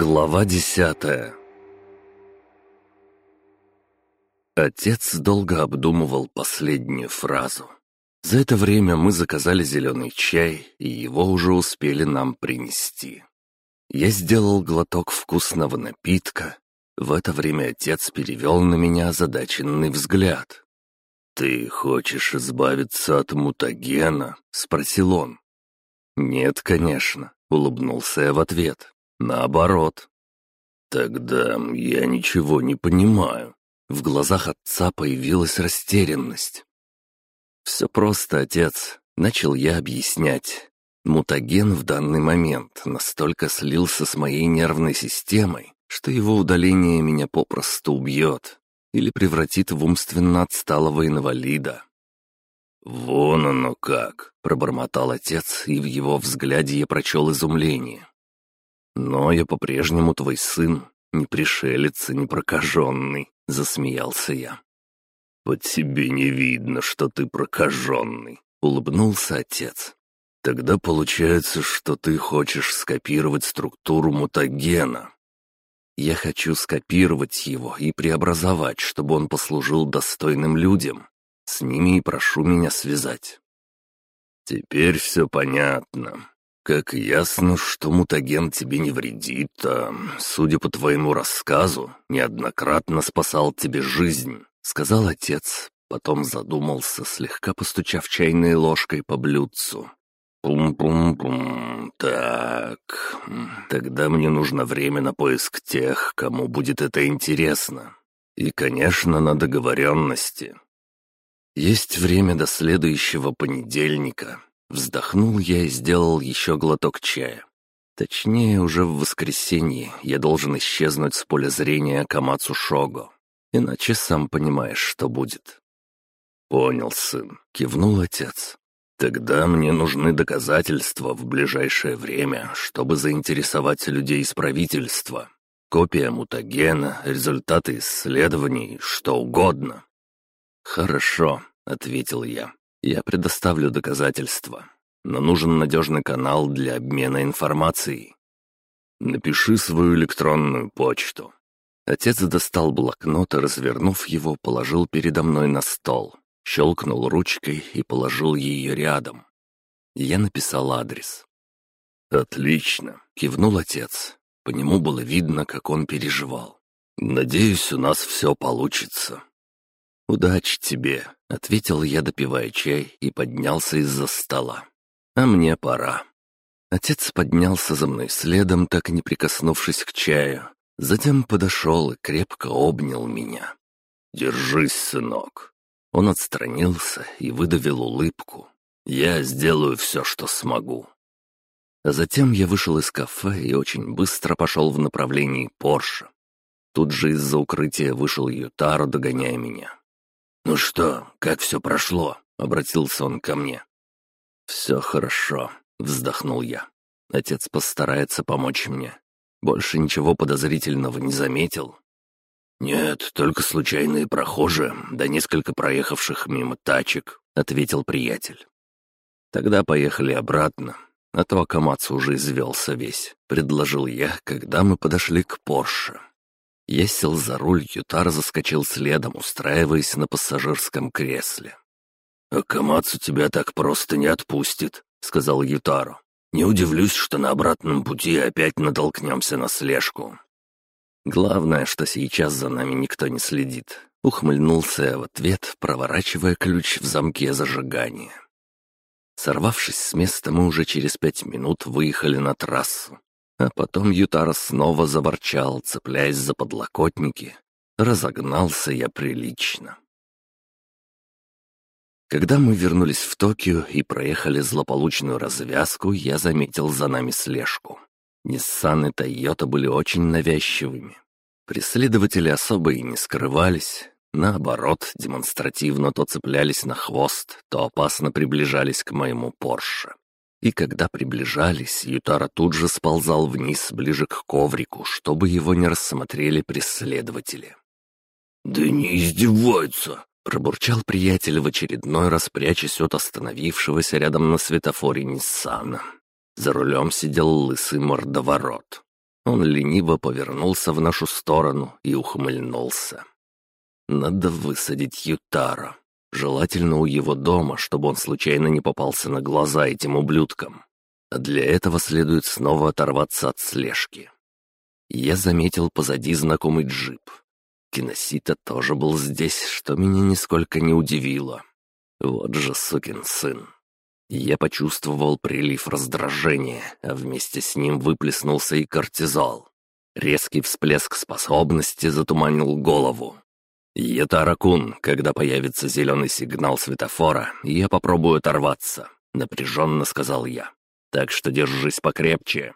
Глава десятая Отец долго обдумывал последнюю фразу. За это время мы заказали зеленый чай, и его уже успели нам принести. Я сделал глоток вкусного напитка. В это время отец перевел на меня озадаченный взгляд. «Ты хочешь избавиться от мутагена?» — спросил он. «Нет, конечно», — улыбнулся я в ответ. Наоборот. Тогда я ничего не понимаю. В глазах отца появилась растерянность. «Все просто, отец», — начал я объяснять. Мутаген в данный момент настолько слился с моей нервной системой, что его удаление меня попросту убьет или превратит в умственно отсталого инвалида. «Вон оно как!» — пробормотал отец, и в его взгляде я прочел изумление. «Но я по-прежнему твой сын, не пришелец и не прокаженный», — засмеялся я. «По тебе не видно, что ты прокаженный», — улыбнулся отец. «Тогда получается, что ты хочешь скопировать структуру мутагена». «Я хочу скопировать его и преобразовать, чтобы он послужил достойным людям. С ними и прошу меня связать». «Теперь все понятно. «Как ясно, что мутаген тебе не вредит, а, судя по твоему рассказу, неоднократно спасал тебе жизнь», — сказал отец, потом задумался, слегка постучав чайной ложкой по блюдцу. «Пум-пум-пум, так, тогда мне нужно время на поиск тех, кому будет это интересно. И, конечно, на договоренности. Есть время до следующего понедельника, Вздохнул я и сделал еще глоток чая. Точнее, уже в воскресенье я должен исчезнуть с поля зрения Камацу Шого. Иначе сам понимаешь, что будет. «Понял, сын», — кивнул отец. «Тогда мне нужны доказательства в ближайшее время, чтобы заинтересовать людей из правительства. Копия мутагена, результаты исследований, что угодно». «Хорошо», — ответил я. Я предоставлю доказательства, но нужен надежный канал для обмена информацией. Напиши свою электронную почту». Отец достал блокнот и, развернув его, положил передо мной на стол, щелкнул ручкой и положил ее рядом. Я написал адрес. «Отлично», — кивнул отец. По нему было видно, как он переживал. «Надеюсь, у нас все получится». «Удачи тебе», — ответил я, допивая чай, и поднялся из-за стола. «А мне пора». Отец поднялся за мной следом, так и не прикоснувшись к чаю. Затем подошел и крепко обнял меня. «Держись, сынок». Он отстранился и выдавил улыбку. «Я сделаю все, что смогу». А затем я вышел из кафе и очень быстро пошел в направлении Порше. Тут же из-за укрытия вышел Ютаро, догоняя меня. «Ну что, как все прошло?» — обратился он ко мне. «Все хорошо», — вздохнул я. «Отец постарается помочь мне. Больше ничего подозрительного не заметил». «Нет, только случайные прохожие, да несколько проехавших мимо тачек», — ответил приятель. «Тогда поехали обратно, а то Акамацу уже извелся весь», — предложил я, когда мы подошли к Порше. Я сел за руль, Ютар заскочил следом, устраиваясь на пассажирском кресле. «Акамацу тебя так просто не отпустит», — сказал Ютару. «Не удивлюсь, что на обратном пути опять натолкнемся на слежку». «Главное, что сейчас за нами никто не следит», — ухмыльнулся я в ответ, проворачивая ключ в замке зажигания. Сорвавшись с места, мы уже через пять минут выехали на трассу. А потом Ютара снова заворчал, цепляясь за подлокотники. Разогнался я прилично. Когда мы вернулись в Токио и проехали злополучную развязку, я заметил за нами слежку. Ниссан и Тойота были очень навязчивыми. Преследователи особо и не скрывались. Наоборот, демонстративно то цеплялись на хвост, то опасно приближались к моему Порше. И когда приближались, Ютара тут же сползал вниз, ближе к коврику, чтобы его не рассмотрели преследователи. «Да не издеваются!» — пробурчал приятель в очередной раз, прячась от остановившегося рядом на светофоре Ниссана. За рулем сидел лысый мордоворот. Он лениво повернулся в нашу сторону и ухмыльнулся. Надо высадить Ютара. Желательно у его дома, чтобы он случайно не попался на глаза этим ублюдкам. А для этого следует снова оторваться от слежки. Я заметил позади знакомый джип. Киносита тоже был здесь, что меня нисколько не удивило. Вот же сукин сын. Я почувствовал прилив раздражения, а вместе с ним выплеснулся и кортизол. Резкий всплеск способности затуманил голову. «Ятаракун, когда появится зеленый сигнал светофора, я попробую оторваться», — напряженно сказал я. «Так что держись покрепче».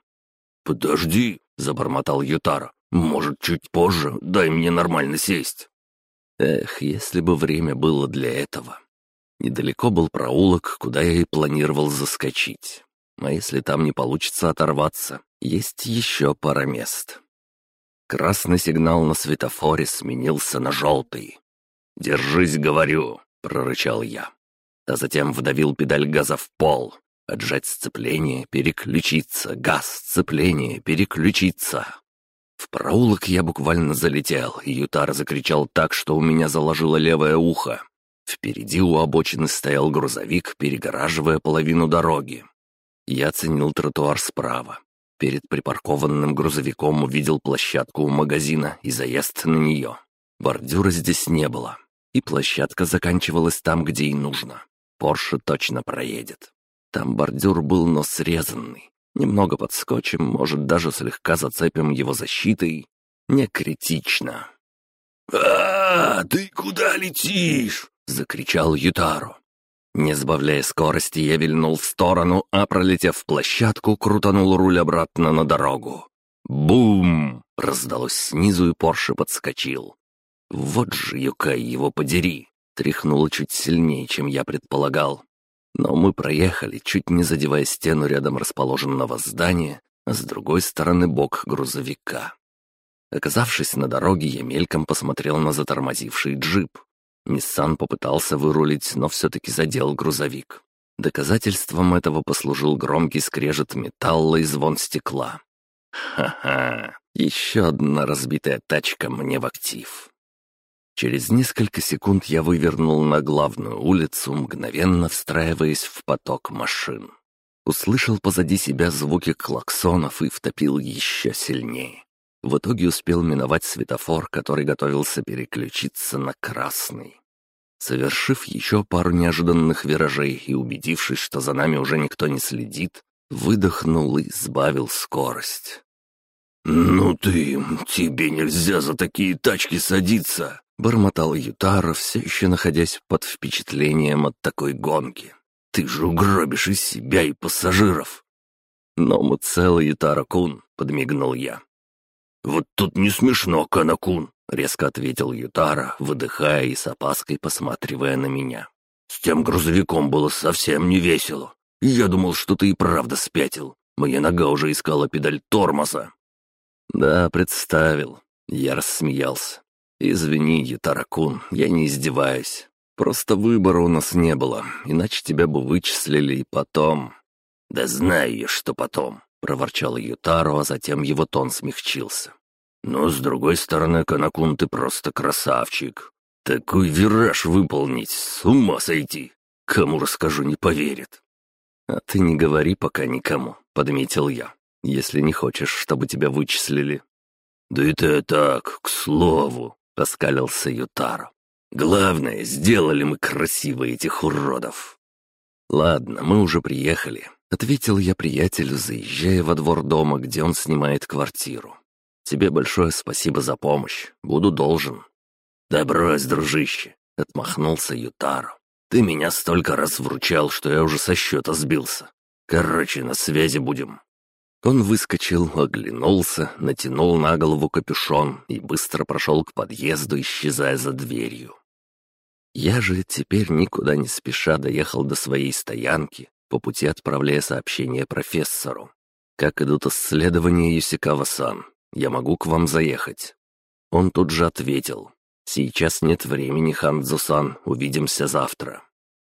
«Подожди», — забормотал Ютара. «Может, чуть позже? Дай мне нормально сесть». Эх, если бы время было для этого. Недалеко был проулок, куда я и планировал заскочить. А если там не получится оторваться, есть еще пара мест. Красный сигнал на светофоре сменился на желтый. «Держись, говорю!» — прорычал я. А затем вдавил педаль газа в пол. Отжать сцепление, переключиться, газ, сцепление, переключиться. В проулок я буквально залетел, и Ютар закричал так, что у меня заложило левое ухо. Впереди у обочины стоял грузовик, перегораживая половину дороги. Я оценил тротуар справа. Перед припаркованным грузовиком увидел площадку у магазина и заезд на нее. Бордюра здесь не было, и площадка заканчивалась там, где и нужно. Порше точно проедет. Там бордюр был, но срезанный. Немного подскочим, может, даже слегка зацепим его защитой. Не критично. «А, -а ты куда летишь?» — закричал Ютаро. Не сбавляя скорости, я вильнул в сторону, а, пролетев площадку, крутанул руль обратно на дорогу. «Бум!» — раздалось снизу, и Порше подскочил. «Вот же, Юкай, его подери!» Тряхнуло чуть сильнее, чем я предполагал. Но мы проехали, чуть не задевая стену рядом расположенного здания, а с другой стороны бок грузовика. Оказавшись на дороге, я мельком посмотрел на затормозивший джип. Ниссан попытался вырулить, но все-таки задел грузовик. Доказательством этого послужил громкий скрежет металла и звон стекла. Ха-ха, еще одна разбитая тачка мне в актив. Через несколько секунд я вывернул на главную улицу, мгновенно встраиваясь в поток машин. Услышал позади себя звуки клаксонов и втопил еще сильнее. В итоге успел миновать светофор, который готовился переключиться на красный. Совершив еще пару неожиданных виражей и убедившись, что за нами уже никто не следит, выдохнул и сбавил скорость. «Ну ты, тебе нельзя за такие тачки садиться!» — бормотал Ютара, все еще находясь под впечатлением от такой гонки. «Ты же угробишь и себя, и пассажиров!» «Но мы целый, Ютара-кун!» — подмигнул я. «Вот тут не смешно, Канакун», — резко ответил Ютара, выдыхая и с опаской посматривая на меня. «С тем грузовиком было совсем не весело. Я думал, что ты и правда спятил. Моя нога уже искала педаль тормоза». «Да, представил». Я рассмеялся. «Извини, Ютаракун, я не издеваюсь. Просто выбора у нас не было, иначе тебя бы вычислили и потом...» «Да знаю я, что потом проворчал Ютаро, а затем его тон смягчился. «Но, с другой стороны, Канакун, ты просто красавчик. Такой вираж выполнить, с ума сойти. Кому расскажу, не поверит». «А ты не говори пока никому», — подметил я, «если не хочешь, чтобы тебя вычислили». «Да это так, к слову», — оскалился Ютаро. «Главное, сделали мы красиво этих уродов». «Ладно, мы уже приехали. Ответил я приятелю, заезжая во двор дома, где он снимает квартиру. «Тебе большое спасибо за помощь. Буду должен». «Да брось, дружище!» — отмахнулся Ютаро. «Ты меня столько раз вручал, что я уже со счета сбился. Короче, на связи будем». Он выскочил, оглянулся, натянул на голову капюшон и быстро прошел к подъезду, исчезая за дверью. Я же теперь никуда не спеша доехал до своей стоянки, по пути отправляя сообщение профессору. «Как идут исследования Юсикава-сан? Я могу к вам заехать?» Он тут же ответил. «Сейчас нет времени, Хандзу-сан, увидимся завтра».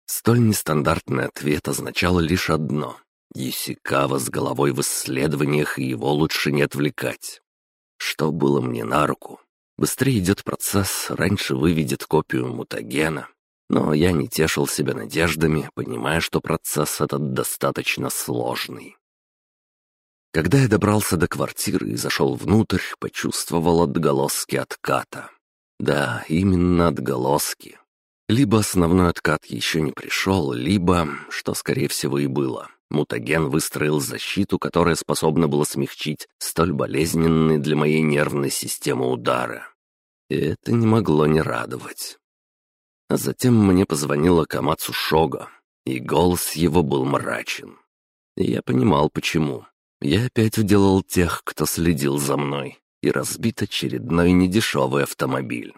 Столь нестандартный ответ означал лишь одно. Исикава с головой в исследованиях, и его лучше не отвлекать. Что было мне на руку? Быстрее идет процесс, раньше выведет копию мутагена. Но я не тешил себя надеждами, понимая, что процесс этот достаточно сложный. Когда я добрался до квартиры и зашел внутрь, почувствовал отголоски отката. Да, именно отголоски. Либо основной откат еще не пришел, либо, что скорее всего и было, мутаген выстроил защиту, которая способна была смягчить столь болезненный для моей нервной системы удары. И это не могло не радовать. Затем мне позвонила Камацу Шога, и голос его был мрачен. Я понимал, почему. Я опять уделал тех, кто следил за мной, и разбит очередной недешевый автомобиль.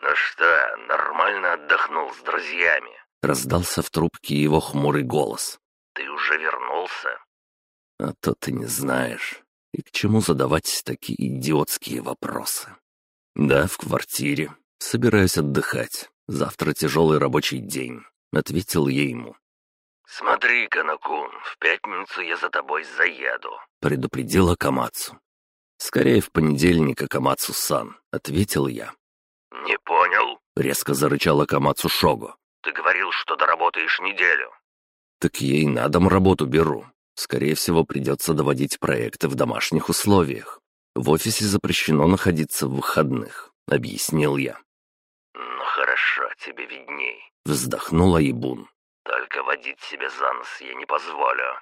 «Ну что, нормально отдохнул с друзьями?» Раздался в трубке его хмурый голос. «Ты уже вернулся?» «А то ты не знаешь. И к чему задавать такие идиотские вопросы?» «Да, в квартире. Собираюсь отдыхать. Завтра тяжелый рабочий день», — ответил я ему. «Смотри, Канакун, в пятницу я за тобой заеду», — предупредила Камацу. «Скорее в понедельник, Камацу-сан», — ответил я. «Не понял», — резко зарычала Камацу Шого. «Ты говорил, что доработаешь неделю». «Так ей на дом работу беру. Скорее всего, придется доводить проекты в домашних условиях. В офисе запрещено находиться в выходных», — объяснил я. «Ну хорошо, тебе видней», — вздохнула Ибун. Только водить себя за нос я не позволю».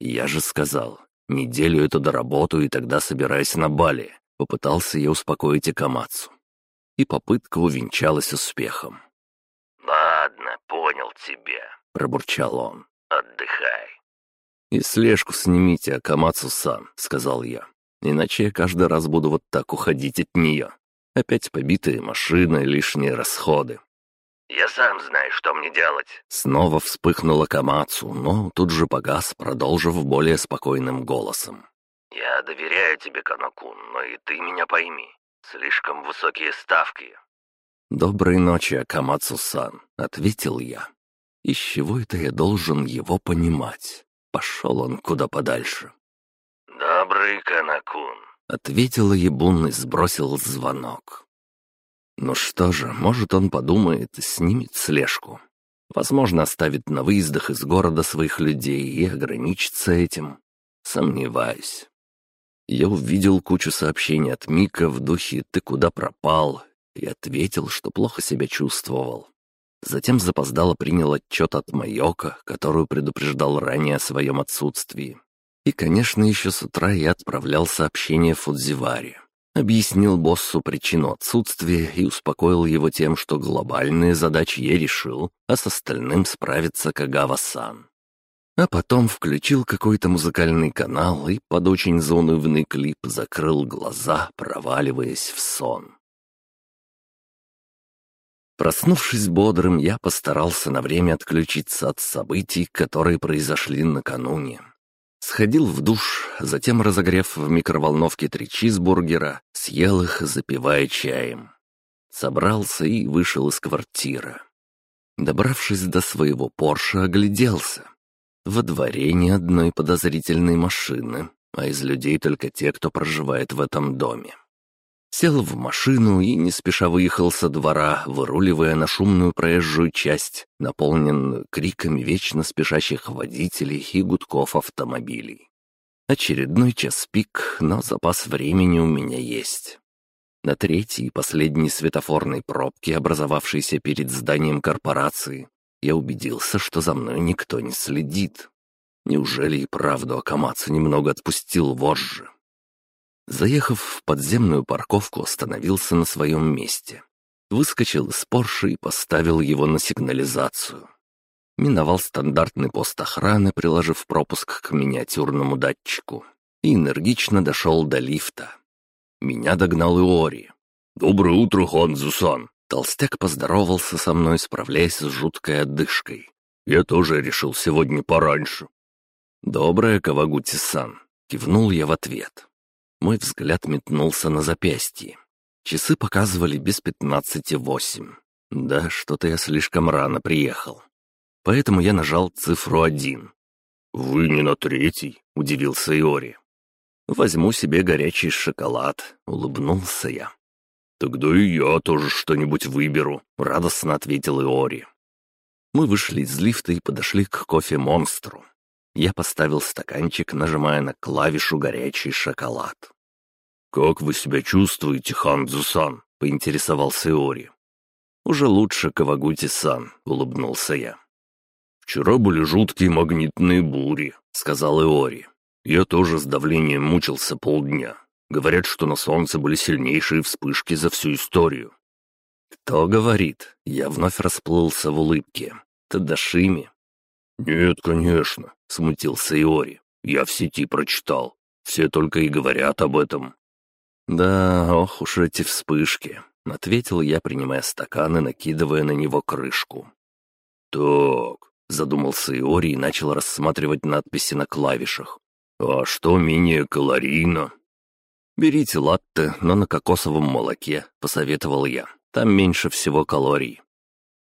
«Я же сказал, неделю эту доработаю и тогда собираюсь на Бали», — попытался я успокоить Акамацу. И попытка увенчалась успехом. «Ладно, понял тебя», — пробурчал он. «Отдыхай». «И слежку снимите, Акамацу-сан», — сказал я. «Иначе я каждый раз буду вот так уходить от нее. Опять побитые машины, лишние расходы. «Я сам знаю, что мне делать». Снова вспыхнула Камацу, но тут же погас, продолжив более спокойным голосом. «Я доверяю тебе, Канакун, но и ты меня пойми. Слишком высокие ставки». «Доброй ночи, Акамацу-сан», — ответил я. «Из чего это я должен его понимать? Пошел он куда подальше». «Добрый Канакун», — ответила Ебун и сбросил звонок. Ну что же, может, он подумает и снимет слежку. Возможно, оставит на выездах из города своих людей и ограничится этим. Сомневаюсь. Я увидел кучу сообщений от Мика в духе «Ты куда пропал?» и ответил, что плохо себя чувствовал. Затем запоздало принял отчет от Майока, которую предупреждал ранее о своем отсутствии. И, конечно, еще с утра я отправлял сообщение Фудзиваре. Объяснил боссу причину отсутствия и успокоил его тем, что глобальные задачи я решил, а с остальным справится Кагава-сан. А потом включил какой-то музыкальный канал и под очень заунывный клип закрыл глаза, проваливаясь в сон. Проснувшись бодрым, я постарался на время отключиться от событий, которые произошли накануне. Сходил в душ, затем, разогрев в микроволновке три чизбургера, съел их, запивая чаем. Собрался и вышел из квартиры. Добравшись до своего Порша, огляделся. Во дворе ни одной подозрительной машины, а из людей только те, кто проживает в этом доме. Сел в машину и не спеша выехал со двора, выруливая на шумную проезжую часть, наполненную криками вечно спешащих водителей и гудков автомобилей. Очередной час пик, но запас времени у меня есть. На третьей и последней светофорной пробке, образовавшейся перед зданием корпорации, я убедился, что за мной никто не следит. Неужели и правду Акамацу немного отпустил вожжи? Заехав в подземную парковку, остановился на своем месте. Выскочил из Порше и поставил его на сигнализацию. Миновал стандартный пост охраны, приложив пропуск к миниатюрному датчику. И энергично дошел до лифта. Меня догнал Иори. «Доброе утро, Хонзусан!» Толстяк поздоровался со мной, справляясь с жуткой отдышкой. «Я тоже решил сегодня пораньше». «Доброе, Кавагути-сан!» Кивнул я в ответ. Мой взгляд метнулся на запястье. Часы показывали без пятнадцати восемь. Да, что-то я слишком рано приехал. Поэтому я нажал цифру один. «Вы не на третий?» — удивился Иори. «Возьму себе горячий шоколад», — улыбнулся я. «Тогда и я тоже что-нибудь выберу», — радостно ответил Иори. Мы вышли из лифта и подошли к кофе-монстру. Я поставил стаканчик, нажимая на клавишу «Горячий шоколад». «Как вы себя чувствуете, Ханзу-сан?» — поинтересовался Иори. «Уже лучше, Кавагути-сан», — улыбнулся я. «Вчера были жуткие магнитные бури», — сказал Иори. «Я тоже с давлением мучился полдня. Говорят, что на солнце были сильнейшие вспышки за всю историю». «Кто говорит?» Я вновь расплылся в улыбке. «Тадашими?» «Нет, конечно», — смутился Иори. «Я в сети прочитал. Все только и говорят об этом». «Да, ох уж эти вспышки», — ответил я, принимая стакан и накидывая на него крышку. «Так, Задумался Иори и начал рассматривать надписи на клавишах. «А что менее калорийно?» «Берите латте, но на кокосовом молоке», — посоветовал я. «Там меньше всего калорий».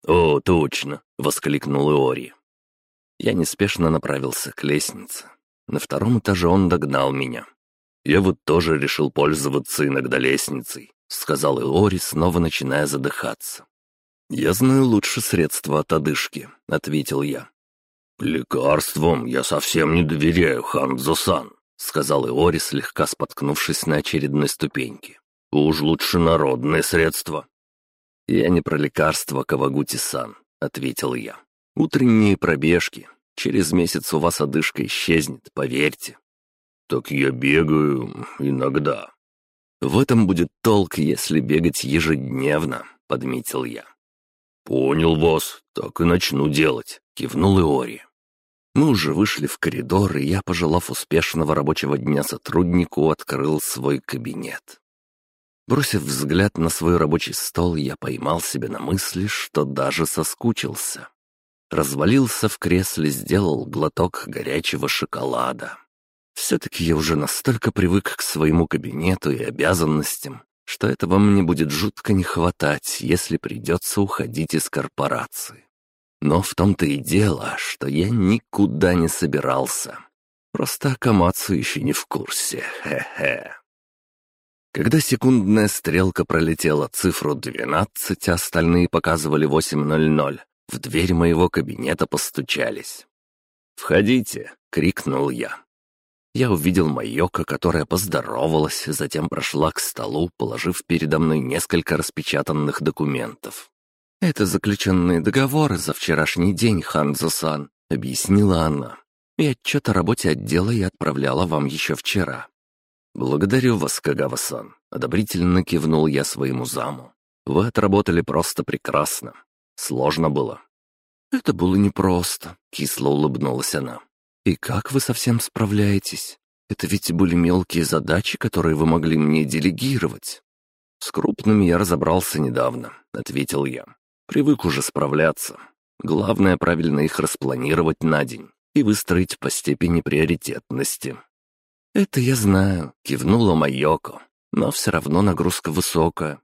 «О, точно!» — воскликнул Иори. Я неспешно направился к лестнице. На втором этаже он догнал меня. «Я вот тоже решил пользоваться иногда лестницей», — сказал Иори, снова начиная задыхаться. «Я знаю лучше средства от одышки», — ответил я. «Лекарствам я совсем не доверяю, Ханзо-сан», — сказал Иори, слегка споткнувшись на очередной ступеньке. «Уж лучше народные средства». «Я не про лекарства, Кавагути-сан», — ответил я. «Утренние пробежки. Через месяц у вас одышка исчезнет, поверьте». «Так я бегаю иногда». «В этом будет толк, если бегать ежедневно», — подметил я. «Понял вас, так и начну делать», — кивнул Иори. Мы уже вышли в коридор, и я, пожелав успешного рабочего дня сотруднику, открыл свой кабинет. Бросив взгляд на свой рабочий стол, я поймал себя на мысли, что даже соскучился. Развалился в кресле, сделал глоток горячего шоколада. Все-таки я уже настолько привык к своему кабинету и обязанностям, что этого мне будет жутко не хватать, если придется уходить из корпорации. Но в том-то и дело, что я никуда не собирался. Просто Акамацу еще не в курсе, хе-хе. Когда секундная стрелка пролетела цифру 12, а остальные показывали 8.00, в дверь моего кабинета постучались. «Входите!» — крикнул я. Я увидел Майока, которая поздоровалась, затем прошла к столу, положив передо мной несколько распечатанных документов. «Это заключенные договоры за вчерашний день, Ханзо-сан», — объяснила она. «И отчет о работе отдела я отправляла вам еще вчера». «Благодарю вас, Кагава-сан», — одобрительно кивнул я своему заму. «Вы отработали просто прекрасно. Сложно было». «Это было непросто», — кисло улыбнулась она. «И как вы совсем справляетесь? Это ведь были мелкие задачи, которые вы могли мне делегировать». «С крупными я разобрался недавно», — ответил я. «Привык уже справляться. Главное, правильно их распланировать на день и выстроить по степени приоритетности». «Это я знаю», — кивнула Майоко. «Но все равно нагрузка высокая».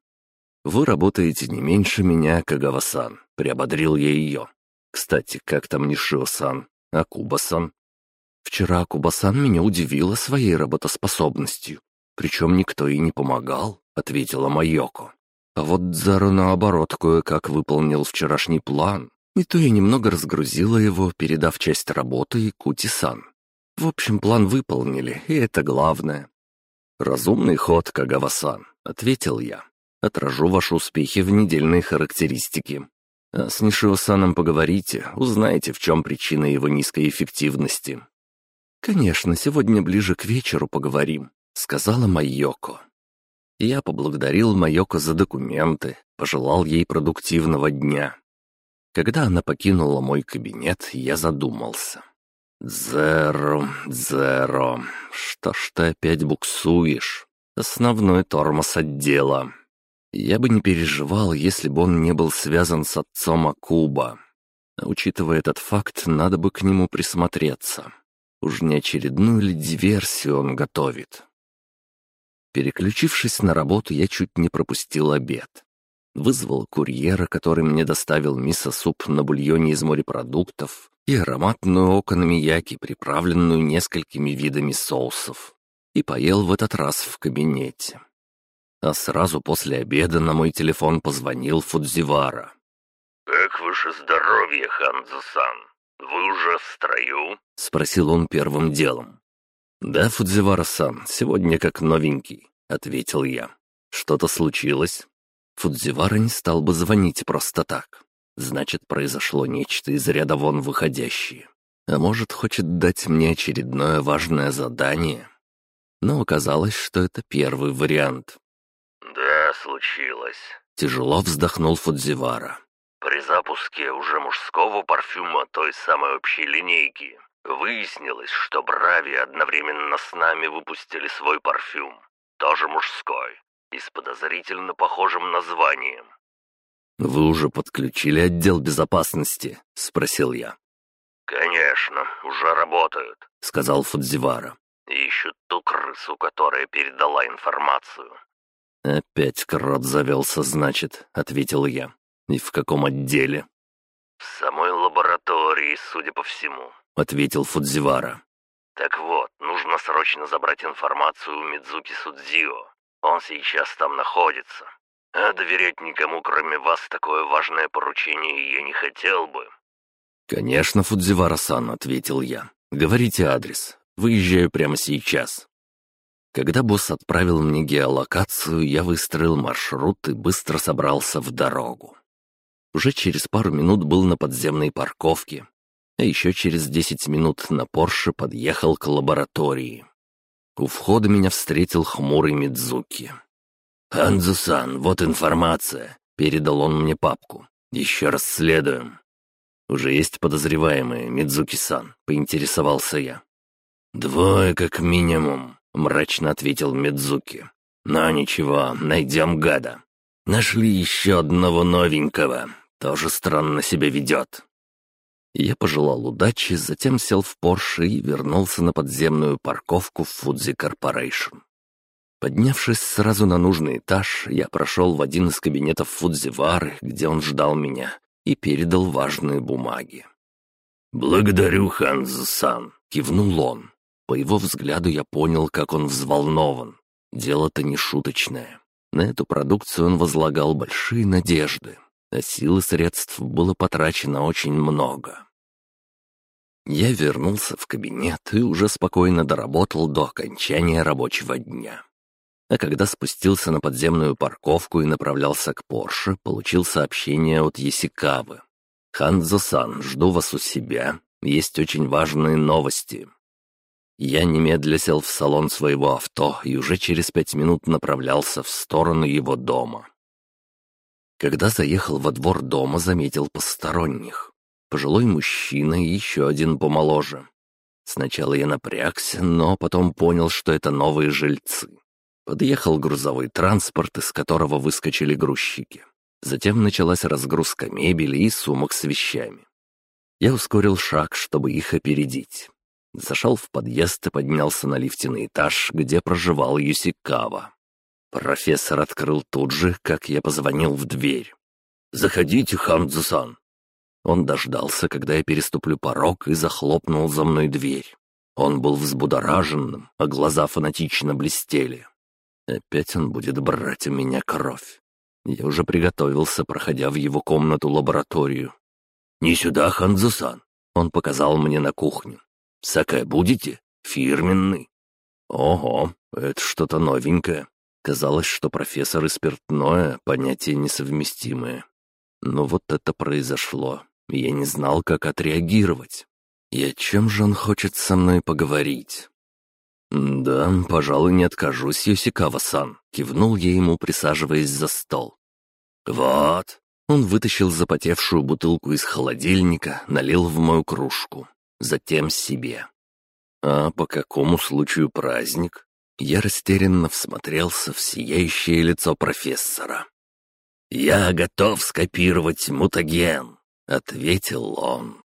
«Вы работаете не меньше меня, Кагава-сан», — приободрил я ее. «Кстати, как там Нишио-сан? А Куба-сан?» Вчера Кубасан меня удивила своей работоспособностью. Причем никто и не помогал, — ответила Майоко. А вот Дзару, наоборот, кое-как выполнил вчерашний план. И то я немного разгрузила его, передав часть работы Кути-сан. В общем, план выполнили, и это главное. «Разумный ход, Кагава-сан», — ответил я. «Отражу ваши успехи в недельной характеристике. А с Нишио-саном поговорите, узнаете, в чем причина его низкой эффективности. «Конечно, сегодня ближе к вечеру поговорим», — сказала Майоко. Я поблагодарил Майоко за документы, пожелал ей продуктивного дня. Когда она покинула мой кабинет, я задумался. «Зеро, Зеро, что ж ты опять буксуешь? Основной тормоз отдела. Я бы не переживал, если бы он не был связан с отцом Акуба. А учитывая этот факт, надо бы к нему присмотреться. Уж не очередную ли диверсию он готовит? Переключившись на работу, я чуть не пропустил обед. вызвал курьера, который мне доставил мисо-суп на бульоне из морепродуктов и ароматную окономияки, приправленную несколькими видами соусов, и поел в этот раз в кабинете. А сразу после обеда на мой телефон позвонил Фудзивара. «Как ваше здоровье, Ханзо-сан? Вы уже в строю?» — спросил он первым делом. «Да, Фудзивара-сан, сегодня как новенький», — ответил я. «Что-то случилось?» Фудзивара не стал бы звонить просто так. Значит, произошло нечто из ряда вон выходящее. А может, хочет дать мне очередное важное задание? Но оказалось, что это первый вариант. «Да, случилось», — тяжело вздохнул Фудзивара. «При запуске уже мужского парфюма той самой общей линейки выяснилось, что Брави одновременно с нами выпустили свой парфюм, тоже мужской, и с подозрительно похожим названием. «Вы уже подключили отдел безопасности?» — спросил я. «Конечно, уже работают», — сказал Фудзивара. «Ищут ту крысу, которая передала информацию». «Опять крот завелся, значит», — ответил я. «И в каком отделе?» «В самой лаборатории, судя по всему», — ответил Фудзивара. «Так вот, нужно срочно забрать информацию у Мидзуки Судзио. Он сейчас там находится. А доверять никому, кроме вас, такое важное поручение я не хотел бы». «Конечно, Фудзивара-сан», — ответил я. «Говорите адрес. Выезжаю прямо сейчас». Когда босс отправил мне геолокацию, я выстроил маршрут и быстро собрался в дорогу. Уже через пару минут был на подземной парковке, а еще через десять минут на Порше подъехал к лаборатории. У входа меня встретил хмурый Мидзуки. «Ханзу-сан, вот информация», — передал он мне папку. «Еще расследуем». «Уже есть подозреваемые, Мидзуки-сан», — поинтересовался я. «Двое как минимум», — мрачно ответил Мидзуки. «Но ничего, найдем гада. Нашли еще одного новенького, тоже странно себя ведет. Я пожелал удачи, затем сел в Порше и вернулся на подземную парковку в Фудзи Корпорейшн. Поднявшись сразу на нужный этаж, я прошел в один из кабинетов Фудзивары, где он ждал меня, и передал важные бумаги. «Благодарю, Ханзу-сан», — кивнул он. По его взгляду я понял, как он взволнован. Дело-то не шуточное. На эту продукцию он возлагал большие надежды а сил и средств было потрачено очень много. Я вернулся в кабинет и уже спокойно доработал до окончания рабочего дня. А когда спустился на подземную парковку и направлялся к Порше, получил сообщение от Есикавы. «Ханзо-сан, жду вас у себя. Есть очень важные новости». Я немедля сел в салон своего авто и уже через пять минут направлялся в сторону его дома. Когда заехал во двор дома, заметил посторонних. Пожилой мужчина и еще один помоложе. Сначала я напрягся, но потом понял, что это новые жильцы. Подъехал грузовой транспорт, из которого выскочили грузчики. Затем началась разгрузка мебели и сумок с вещами. Я ускорил шаг, чтобы их опередить. Зашел в подъезд и поднялся на лифте на этаж, где проживал Юсикава. Профессор открыл тут же, как я позвонил в дверь. «Заходите, Ханзусан!» Он дождался, когда я переступлю порог, и захлопнул за мной дверь. Он был взбудораженным, а глаза фанатично блестели. Опять он будет брать у меня кровь. Я уже приготовился, проходя в его комнату-лабораторию. «Не сюда, Ханзусан!» Он показал мне на кухню. «Сакэ будете? Фирменный». «Ого, это что-то новенькое. Казалось, что профессор и спиртное — понятия несовместимые. Но вот это произошло. Я не знал, как отреагировать. И о чем же он хочет со мной поговорить? «Да, пожалуй, не откажусь, Йосикава-сан», — кивнул я ему, присаживаясь за стол. «Вот». Он вытащил запотевшую бутылку из холодильника, налил в мою кружку. Затем себе. «А по какому случаю праздник?» Я растерянно всмотрелся в сияющее лицо профессора. «Я готов скопировать мутаген», — ответил он.